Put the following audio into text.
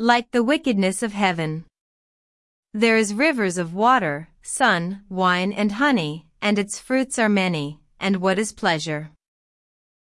like the wickedness of heaven. There is rivers of water, sun, wine and honey, and its fruits are many, and what is pleasure?